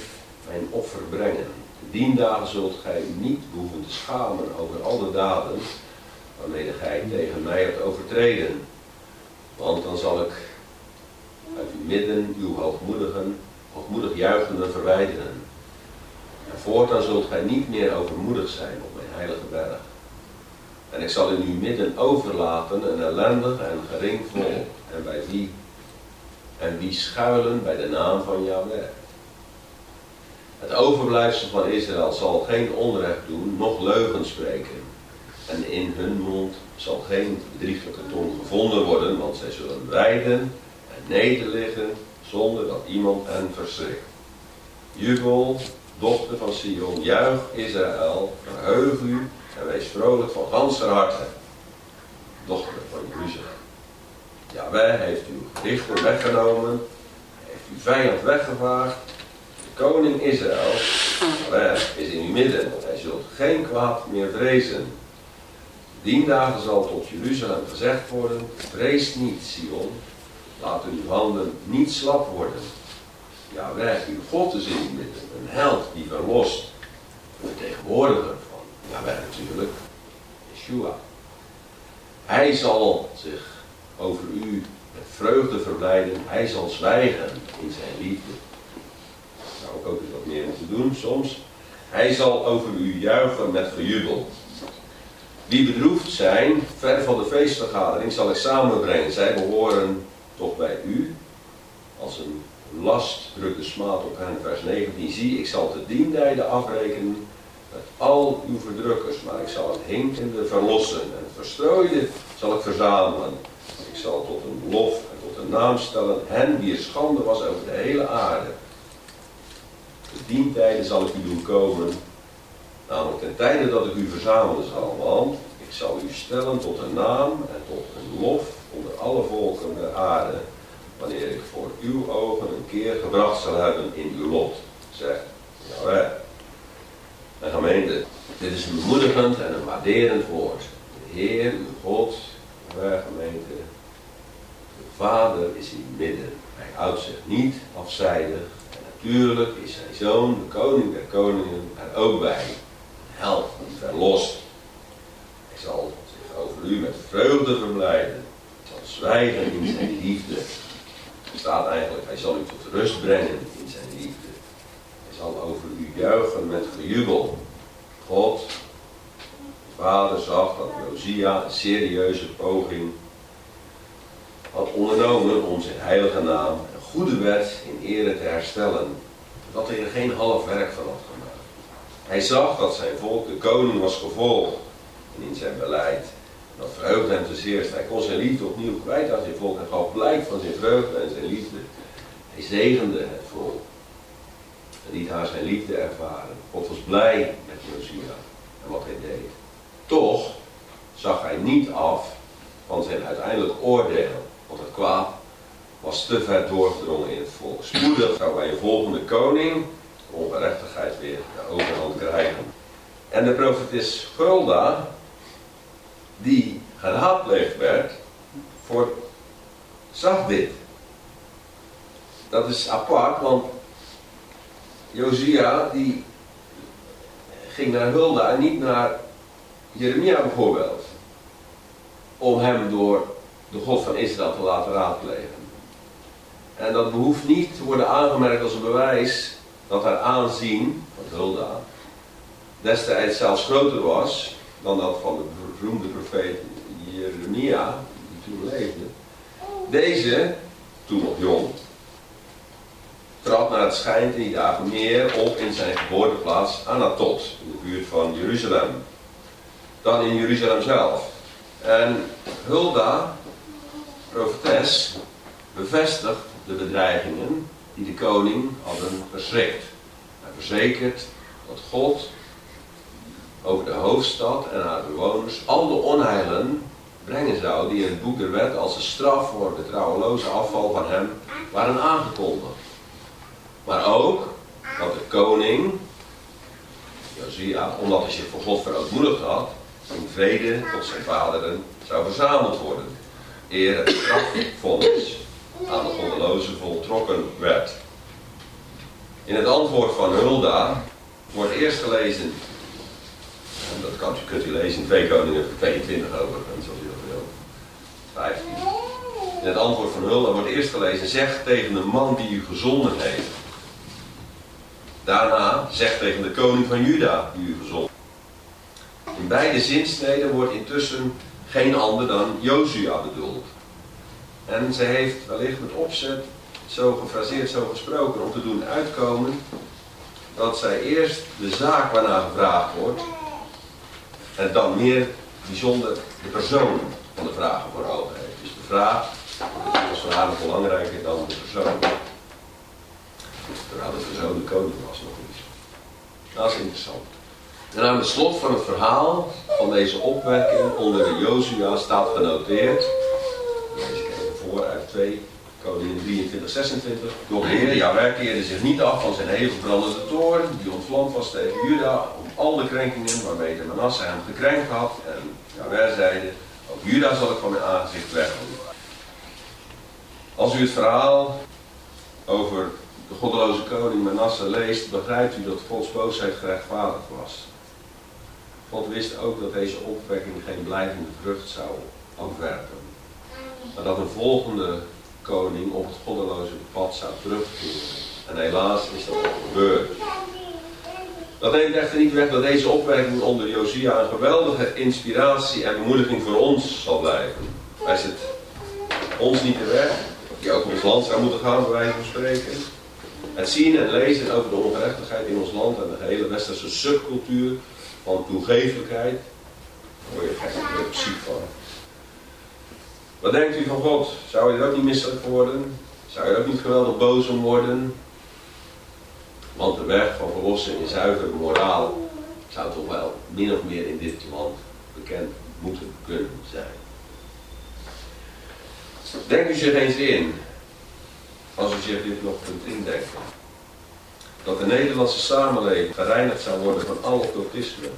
mijn offer brengen. Dien dagen zult gij niet behoeven te schamen over al de daden waarmee gij tegen mij hebt overtreden. Want dan zal ik uit uw midden uw hoogmoedigen, hoogmoedig juichenden verwijderen. En voortaan zult gij niet meer overmoedig zijn op mijn heilige berg. En ik zal in uw midden overlaten een ellendig en gering volk, en bij wie, en wie schuilen bij de naam van Yahweh. Het overblijfsel van Israël zal geen onrecht doen, noch leugen spreken. En in hun mond zal geen bedrieglijke tong gevonden worden, want zij zullen wijden nederliggen zonder dat iemand hen verschrikt. Jubel, dochter van Sion, juich Israël, verheug u en wees vrolijk van ganser harte. Dochter van Jeruzalem. Ja, wij heeft uw gerichten weggenomen, heeft uw vijand weggevaagd. De koning Israël, Jaweh, is in uw midden, hij zult geen kwaad meer vrezen. Dien dagen zal tot Jeruzalem gezegd worden, vrees niet, Sion, Laten uw handen niet slap worden. Ja, wij, uw God is in midden. Een held die verlost. Een vertegenwoordiger van, ja, wij natuurlijk, Yeshua. Hij zal zich over u met vreugde verblijden. Hij zal zwijgen in zijn liefde. Daar zou ik ook eens wat meer moeten doen soms. Hij zal over u juichen met gejubel. Wie bedroefd zijn, ver van de feestvergadering, zal ik samenbrengen. Zij behoren toch bij u, als een last drukt de smaad op hen, vers 19, zie, ik zal te diendijden afrekenen met al uw verdrukkers, maar ik zal het hinkende verlossen en het verstrooide zal ik verzamelen. Ik zal tot een lof en tot een naam stellen hen wie er schande was over de hele aarde. De dientijden zal ik u doen komen, namelijk ten tijde dat ik u verzamelen zal, want ik zal u stellen tot een naam en tot een lof onder alle volken der aarde, wanneer ik voor uw ogen een keer gebracht zal hebben in uw lot, zegt Jawel. En gemeente, dit is een bemoedigend en een waarderend woord. De Heer, uw God, wij gemeente, de Vader is in midden. Hij houdt zich niet afzijdig. En natuurlijk is zijn zoon, de koning der koningen, er ook bij. Held, verlost. Hij zal zich over u met vreugde verblijden. Zal zwijgen in zijn liefde. Er staat eigenlijk, hij zal u tot rust brengen in zijn liefde. Hij zal over u juichen met gejubel. God, de vader zag dat Josia een serieuze poging had ondernomen om zijn heilige naam een goede wet in ere te herstellen. Dat hij er geen half werk van had gemaakt. Hij zag dat zijn volk de koning was gevolgd in zijn beleid. Dat verheugde hem te zeerst. Hij kon zijn liefde opnieuw kwijt aan zijn volk en gaf blijk van zijn vreugde en zijn liefde. Hij zegende het volk en liet haar zijn liefde ervaren. God was blij met Josia en wat hij deed. Toch zag hij niet af van zijn uiteindelijk oordeel, want het kwaad was te ver doorgedrongen in het volk. Spoedig zou bij een volgende koning ongerechtigheid weer de overhand krijgen. En de profetis Gulda, die geraadpleegd werd, voor, zag dit. Dat is apart, want Josia die ging naar Hulda en niet naar Jeremia bijvoorbeeld. Om hem door de God van Israël te laten raadplegen. En dat behoeft niet te worden aangemerkt als een bewijs dat haar aanzien van Hulda destijds zelfs groter was dan dat van de beroemde profeet Jeremia, die toen leefde. Deze, toen nog jong, trad naar het schijnt in die dagen meer op in zijn geboorteplaats Anatot, in de buurt van Jeruzalem, dan in Jeruzalem zelf. En Hulda, profetes, bevestigt de bedreigingen die de koning hadden verschrikt. Hij verzekert dat God over de hoofdstad en haar bewoners al de onheilen brengen zou die in het boek der wet als een straf voor de trouweloze afval van hem waren aangekondigd. Maar ook dat de koning, Josia, omdat hij zich voor God verootmoedigd had, in vrede tot zijn vaderen zou verzameld worden. Eer het strafvonnis aan de goddeloze voltrokken werd. In het antwoord van Hulda wordt eerst gelezen, en dat kan, kunt u lezen in 2 Koningen 22 overigens, zoals u dat wil. 15. In het antwoord van Hulda wordt eerst gelezen, zeg tegen de man die u gezonden heeft. Daarna zegt tegen de koning van Juda, die u gezond. In beide zinsneden wordt intussen geen ander dan Jozua bedoeld. En ze heeft wellicht met opzet zo gefraseerd, zo gesproken, om te doen uitkomen dat zij eerst de zaak waarna gevraagd wordt, en dan meer bijzonder de persoon van de vragen voor ogen heeft. Dus de vraag is voor haar belangrijker dan de persoon. Terwijl de persoon de koning was nog niet. Dat is interessant. En aan het slot van het verhaal van deze opwekking onder de Jozua staat genoteerd. Voor uit 2 Koningin 23, 26. Doch de Heer Jawel keerde zich niet af van zijn hevig brandende toren, die ontvlamd was tegen Juda, om al de krenkingen waarmee de Manasse hem gekrenkt had. En Jawel zeide, ook Juda zal ik van mijn aangezicht wegdoen. Als u het verhaal over de goddeloze koning Manasse leest, begrijpt u dat Gods boosheid gerechtvaardigd was. God wist ook dat deze opwekking geen blijvende vrucht zou afwerpen. Maar dat een volgende koning op het goddeloze pad zou terugkeren. En helaas is dat ook gebeurd. Dat neemt echter niet weg dat deze opwekking onder Josia een geweldige inspiratie en bemoediging voor ons zal blijven. Wij zit ons niet de weg, die ook ons land zou moeten gaan, bij wijze van spreken. Het zien en lezen over de ongerechtigheid in ons land en de hele westerse subcultuur van toegeeflijkheid, daar word je gek ziek van. Wat denkt u van God? Zou je er ook niet misselijk worden? Zou je er ook niet geweldig boos om worden? Want de weg van verlossing in zuivere moraal zou toch wel min of meer in dit land bekend moeten kunnen zijn. Denk u zich eens in, als u zich dit nog kunt indenken. dat de Nederlandse samenleving gereinigd zou worden van alle occultisme,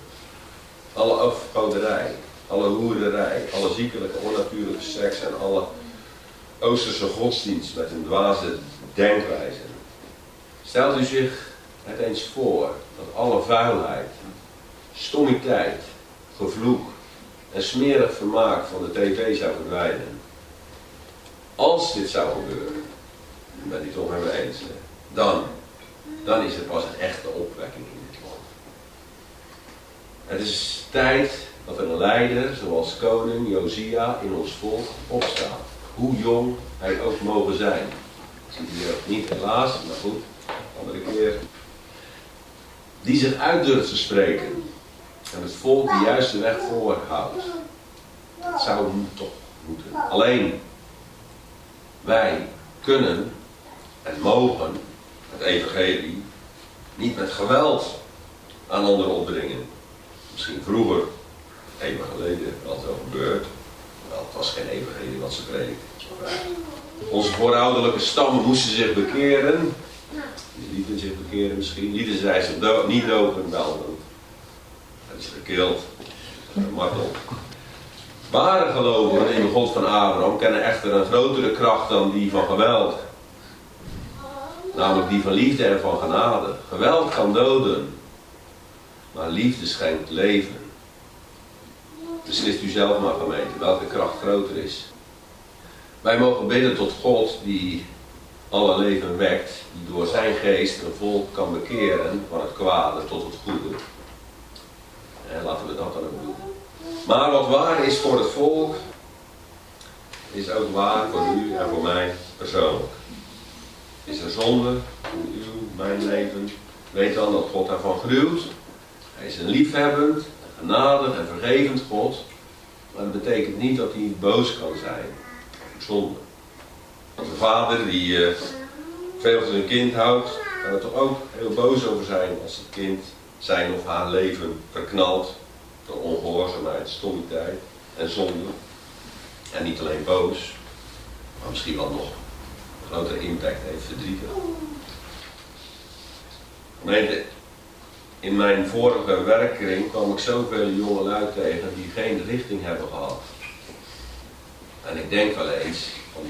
alle afgoderij, alle hoerderij, alle ziekelijke, onnatuurlijke seks en alle Oosterse godsdienst met een dwaze denkwijze. Stelt u zich het eens voor dat alle vuilheid, stommiteit, gevloek en smerig vermaak van de tv zou verdwijnen. Als dit zou gebeuren, ben ik toch met me eens, dan, dan is het pas een echte opwekking in dit land. Het is tijd dat een leider, zoals koning Josia, in ons volk opstaat. Hoe jong hij ook mogen zijn. Dat zie je ook niet, helaas, maar goed, andere keer. Die zich uit durft te spreken. En het volk de juiste weg voorhoudt. Dat zou toch moeten. Alleen, wij kunnen en mogen het evangelie niet met geweld aan anderen opdringen. Misschien vroeger, even geleden, wat er gebeurd. Wel, het was geen evangelie wat ze predikten. Onze voorouderlijke stammen moesten zich bekeren. Die lieten zich bekeren misschien. Lieten zij zich do niet dopen, wel. Dat is gekild. Martel. Ware gelovigen in de God van Abraham kennen echter een grotere kracht dan die van geweld. Namelijk die van liefde en van genade. Geweld kan doden, maar liefde schenkt leven. Beslist u zelf maar gemeente welke kracht groter is. Wij mogen bidden tot God die alle leven wekt, die door zijn geest een volk kan bekeren van het kwade tot het goede. En laten we dat dan ook doen. Maar wat waar is voor het volk, is ook waar voor u en voor mij persoonlijk. Is er zonde in uw, mijn leven, weet dan dat God daarvan gruwt. Hij is een liefhebbend, genadig en vergevend God. Maar dat betekent niet dat hij boos kan zijn. Zonde. Want een vader die uh, veel van zijn kind houdt, kan er toch ook heel boos over zijn als het kind zijn of haar leven verknalt door ongehoorzaamheid, stommiteit en zonde. En niet alleen boos, maar misschien wel nog een grotere impact heeft verdrietig. In mijn vorige werkkring kwam ik zoveel jonge lui tegen die geen richting hebben gehad. En ik denk wel eens van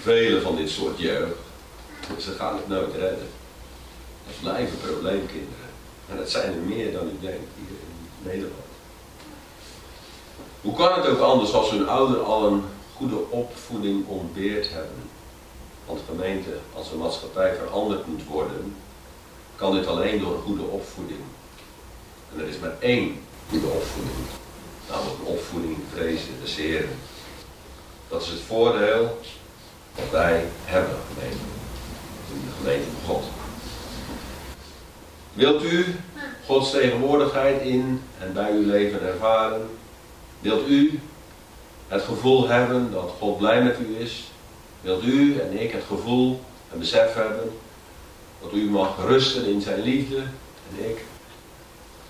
vele van dit soort jeugd, ze gaan het nooit redden. Dat blijven probleemkinderen. En dat zijn er meer dan ik denk hier in Nederland. Hoe kan het ook anders als hun ouder al een goede opvoeding ontbeerd hebben? Want gemeente, als de maatschappij veranderd moet worden, kan dit alleen door een goede opvoeding. En er is maar één goede opvoeding. Namelijk een opvoeding in vrezen des. Dat is het voordeel dat wij hebben, gemeente. In de gemeente van God. Wilt u Gods tegenwoordigheid in en bij uw leven ervaren? Wilt u het gevoel hebben dat God blij met u is? Wilt u en ik het gevoel en besef hebben dat u mag rusten in zijn liefde en ik?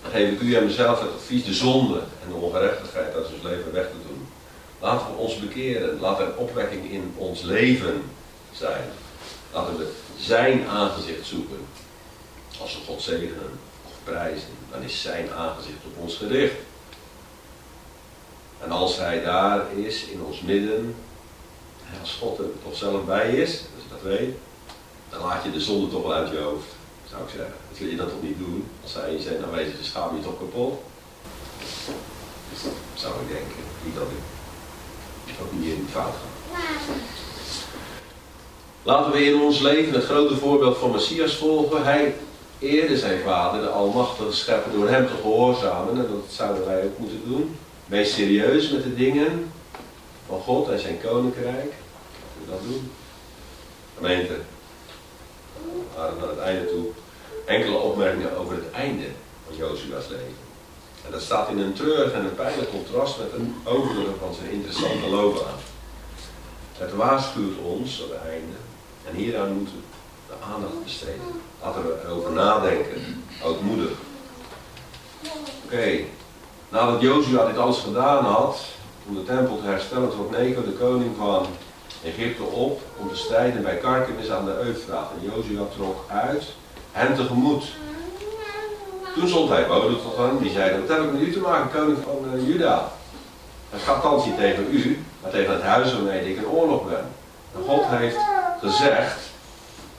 Dan geef ik u en mezelf het advies de zonde en de ongerechtigheid uit ons leven weg te doen. Laten we ons bekeren. Laat er opwekking in ons leven zijn. Laten we zijn aangezicht zoeken. Als we God zegenen of prijzen, dan is zijn aangezicht op ons gericht. En als hij daar is in ons midden, als God er toch zelf bij is, als je dat weet, laat je de zonde toch wel uit je hoofd, zou ik zeggen. Dat wil je dat toch niet doen? Als hij in zijn aanwezig is, schaam je toch kapot? Dus zou ik denken. Niet dat ik ook niet in fout ga. Laten we in ons leven het grote voorbeeld van Messias volgen. Hij eerde zijn vader, de almachtige schepper, door hem te gehoorzamen. En dat zouden wij ook moeten doen. Wees serieus met de dingen van God en zijn koninkrijk. Dat doen. Gemeente, waren naar het einde toe. Enkele opmerkingen over het einde van Jozua's leven. En dat staat in een treurig en een pijnlijk contrast met het overige van zijn interessante loopbaan. Het waarschuwt ons het einde. En hieraan moeten we de aandacht besteden. Laten we erover nadenken. Ootmoedig. Oké, Nadat Jozua dit alles gedaan had, om de tempel te herstellen, trok Neko, de koning van Egypte, op om te strijden bij Karkemis aan de Eufraat. En Jozua trok uit hem tegemoet. Toen zond hij bode tot hem, die zeiden, wat heb ik met u te maken, koning van uh, Juda? Het gaat niet tegen u, maar tegen het huis waarmee ik in oorlog ben. En God heeft gezegd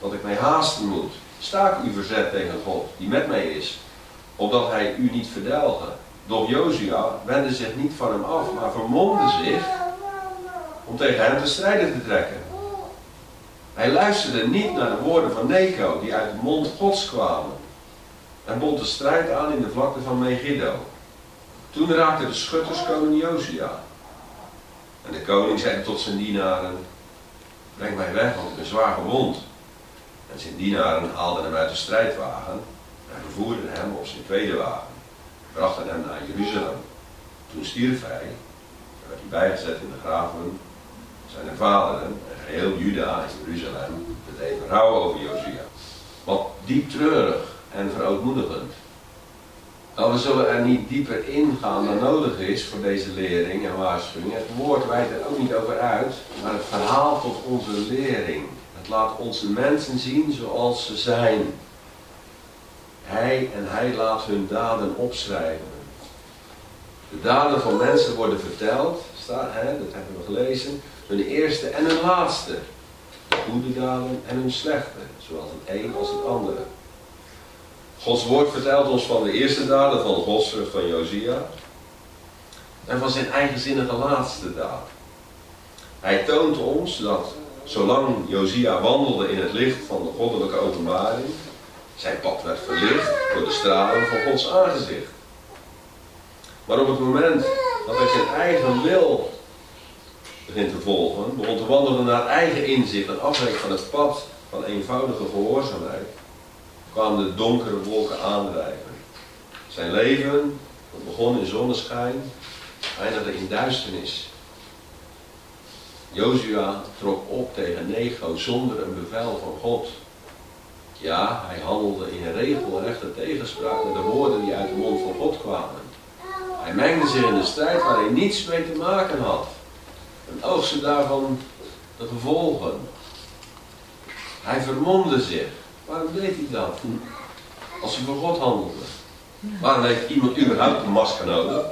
dat ik mij haasten moet. Staak uw verzet tegen God, die met mij is, opdat hij u niet verdelgen. Doch Jozua wendde zich niet van hem af, maar vermomde zich om tegen hem te strijden te trekken. Hij luisterde niet naar de woorden van Neko, die uit de mond Gods kwamen. En bond de strijd aan in de vlakte van Megiddo. Toen raakte de schutters koning Josia. En de koning zei tot zijn dienaren, breng mij weg, want ik ben zwaar gewond. En zijn dienaren haalden hem uit de strijdwagen en vervoerden hem op zijn tweede wagen. Brachten hem naar Jeruzalem. Toen stierf hij en werd hij bijgezet in de graven zijn vaderen en geheel Juda en Jeruzalem het even over Josia. Wat diep treurig en verootmoedigend. Nou, we zullen er niet dieper ingaan dan nodig is voor deze lering en waarschuwing. Het woord wijdt er ook niet over uit, maar het verhaal tot onze lering. Het laat onze mensen zien zoals ze zijn. Hij en hij laat hun daden opschrijven. De daden van mensen worden verteld, staat, hè, dat hebben we gelezen, hun eerste en hun laatste. De goede daden en hun slechte, zowel het een als het andere. Gods woord vertelt ons van de eerste daden van Gods van Josia en van zijn eigenzinnige laatste daad. Hij toont ons dat zolang Josia wandelde in het licht van de goddelijke openbaring, zijn pad werd verlicht door de stralen van Gods aangezicht. Maar op het moment dat hij zijn eigen wil begint te volgen, begon te wandelen naar eigen inzicht en afweken van het pad van eenvoudige gehoorzaamheid, kwamen de donkere wolken aandrijven. Zijn leven, dat begon in zonneschijn, eindigde in duisternis. Jozua trok op tegen Nego zonder een bevel van God. Ja, hij handelde in regelrechte tegenspraak met de woorden die uit de mond van God kwamen. Hij mengde zich in een strijd waar hij niets mee te maken had. En oogste daarvan de gevolgen. Hij vermomde zich. Waarom deed hij dat? Als hij voor God handelde. Waarom heeft iemand überhaupt een masker nodig?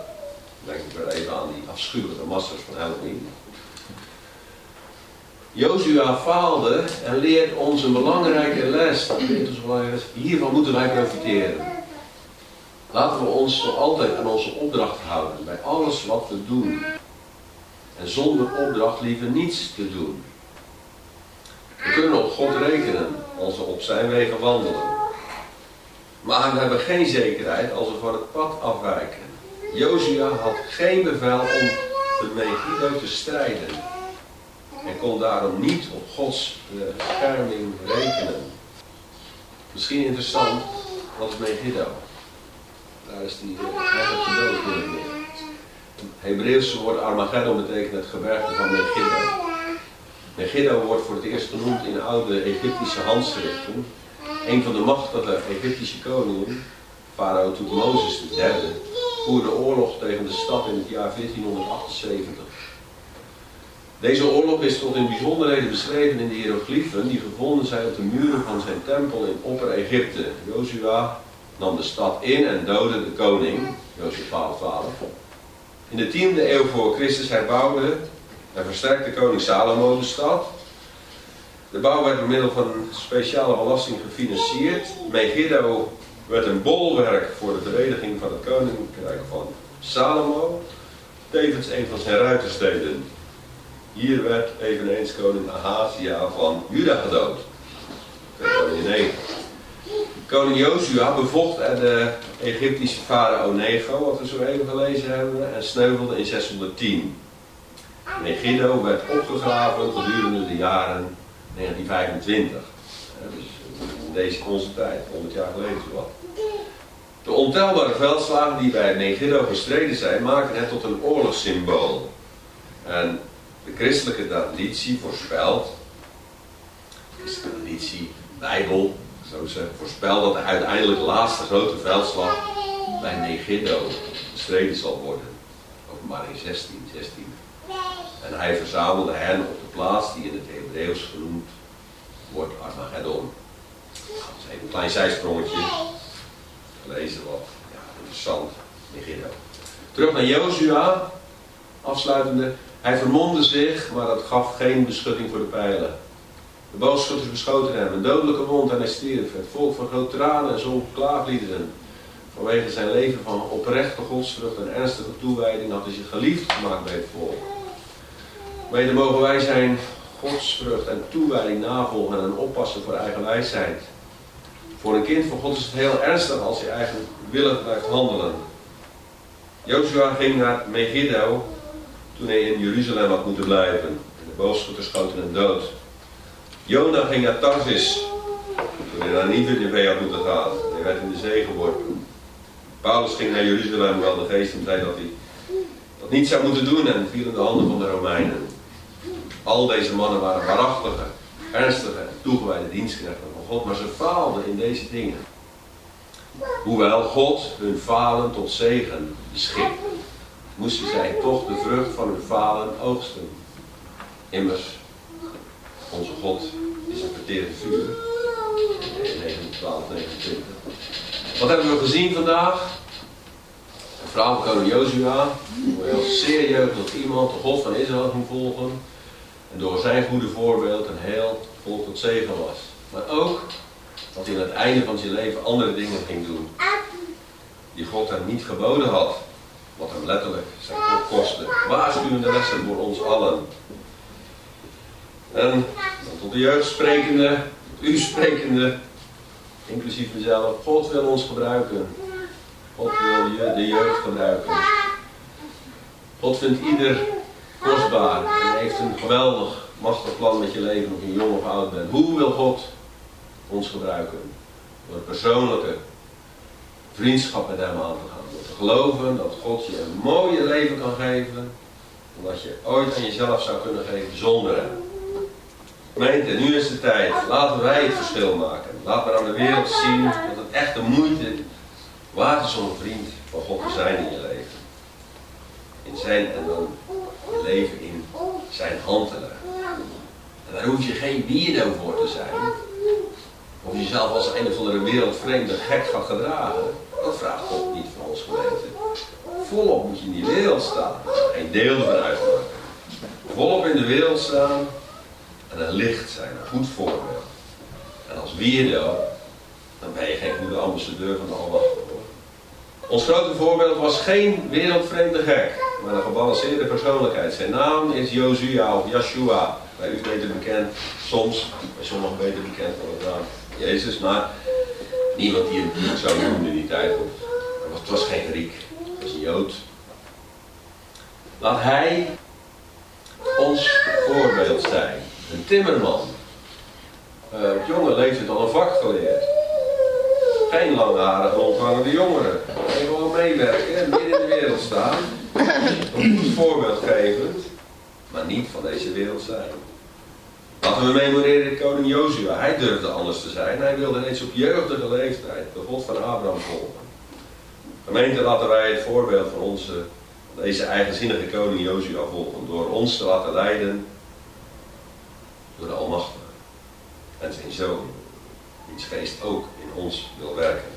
Denk ik weer even aan die afschuwelijke maskers van Halloween. Jozua faalde en leert ons een belangrijke les. Hiervan moeten wij profiteren. Laten we ons zo altijd aan onze opdracht houden, bij alles wat we doen. En zonder opdracht liever niets te doen. We kunnen op God rekenen als we op zijn wegen wandelen. Maar we hebben geen zekerheid als we van het pad afwijken. Josia had geen bevel om de Megiddo te strijden. En kon daarom niet op Gods bescherming rekenen. Misschien interessant, wat is Megiddo? Daar is die eigenlijk gedood meer. Het Hebreeuwse woord Armageddon betekent het gebergte van Megiddo. Megiddo wordt voor het eerst genoemd in oude Egyptische handschriften. Een van de machtige Egyptische koningen, farao Toetmozes III, voerde oorlog tegen de stad in het jaar 1478. Deze oorlog is tot in bijzonderheden beschreven in de hieroglyphen die gevonden zijn op de muren van zijn tempel in Opper-Egypte. Joshua nam de stad in en doodde de koning, Joshua 12, In de 10e eeuw voor Christus herbouwde en versterkte koning Salomo de stad. De bouw werd door middel van speciale belasting gefinancierd. Megiddo werd een bolwerk voor de vereniging van het koninkrijk van Salomo. Tevens een van zijn ruitersteden. Hier werd eveneens koning Ahazia van Juda gedood. Koning Koning Jozua bevocht de Egyptische farao Nego, wat we zo even gelezen hebben, en sneuvelde in 610. Megiddo werd opgegraven gedurende de jaren 1925. Dus in deze onze tijd, 100 jaar geleden wat. De ontelbare veldslagen die bij Megiddo gestreden zijn, maken het tot een oorlogssymbool. En de christelijke traditie voorspelt, de christelijke traditie, Bijbel, zo ze voorspelt dat de uiteindelijk laatste grote veldslag bij Megiddo bestreden zal worden. Openbaring 16, 16. En hij verzamelde hen op de plaats die in het Hebreeuws genoemd wordt Armageddon. Dat is even een klein zijsprongetje. Lezen wat. Ja, interessant. Megiddo. Terug naar Jozua. Afsluitende. Hij vermomde zich, maar dat gaf geen beschutting voor de pijlen. De boogschutters beschoten hem, een dodelijke wond en hij stierf. Het volk van grote tranen en zong. Vanwege zijn leven van oprechte godsvrucht en ernstige toewijding had hij zich geliefd gemaakt bij het volk. Mede mogen wij zijn godsvrucht en toewijding navolgen en oppassen voor eigen wijsheid. Voor een kind van God is het heel ernstig als hij eigenlijk willig blijft handelen. Joshua ging naar Megiddo toen hij in Jeruzalem had moeten blijven. En de boogschutters schoten hem dood. Jona ging naar Tarsis toen hij naar Nineveh had moeten gaan. Hij werd in de zee geworpen. Paulus ging naar Jeruzalem, hoewel de geest hem zei dat hij dat niet zou moeten doen en viel in de handen van de Romeinen. Al deze mannen waren waarachtige, ernstige toegewijde dienstknechten van God, maar ze faalden in deze dingen. Hoewel God hun falen tot zegen beschikt, moesten zij toch de vrucht van hun falen oogsten. Immers, onze God is een verterend vuur. 12, 29. Wat hebben we gezien vandaag? Een verhaal van Jozua, hoe heel serieus dat iemand de God van Israël ging volgen. En door zijn goede voorbeeld een heel volk tot zegen was. Maar ook dat hij aan het einde van zijn leven andere dingen ging doen. Die God hem niet geboden had. Wat hem letterlijk zijn kostte. Waarschuwende lessen voor ons allen. En tot de jeugd sprekende, u sprekende, inclusief mezelf, God wil ons gebruiken. God wil de jeugd gebruiken. God vindt ieder kostbaar en heeft een geweldig, machtig plan met je leven, of je jong of oud bent. Hoe wil God ons gebruiken? Door persoonlijke vriendschap met hem aan te gaan. Door te geloven dat God je een mooie leven kan geven, omdat je ooit aan jezelf zou kunnen geven zonder hem. Gemeente, nu is de tijd. Laten wij het verschil maken. Laten we aan de wereld zien dat het echt de moeite waard is om een vriend van God te zijn in je leven. In zijn en dan je leven in zijn hand te leggen. En daar hoef je geen weirdo voor te zijn. Of jezelf als een of andere wereldvreemde gek gaat gedragen. Dat vraagt God niet van ons gemeente. Volop moet je in die wereld staan. Geen deel ervan uitmaken. Volop in de wereld staan en een licht zijn, een goed voorbeeld. En als weirdo, dan ben je geen goede ambassadeur van de Almachtige hoor. Ons grote voorbeeld was geen wereldvreemde gek, maar een gebalanceerde persoonlijkheid. Zijn naam is Jozua of Yeshua. Bij u beter bekend, soms, bij sommigen beter bekend dan de naam Jezus, maar niemand die hem zo noemde in die tijd. Het was geen Griek, het was een Jood. Laat hij ons voorbeeld zijn. Een timmerman. Uh, op jonge leeftijd al een vak geleerd. Geen langharige, ontvangende jongeren. En gewoon meewerken en midden in de wereld staan. Goed voorbeeld gevend, maar niet van deze wereld zijn. Laten we memoreren koning Jozua. Hij durfde anders te zijn. Hij wilde reeds op jeugdige leeftijd de God van Abraham volgen. Gemeente, laten wij het voorbeeld van onze, deze eigenzinnige koning Jozua volgen. Door ons te laten leiden door de Almachtige en zijn Zoon, wiens geest ook in ons wil werken.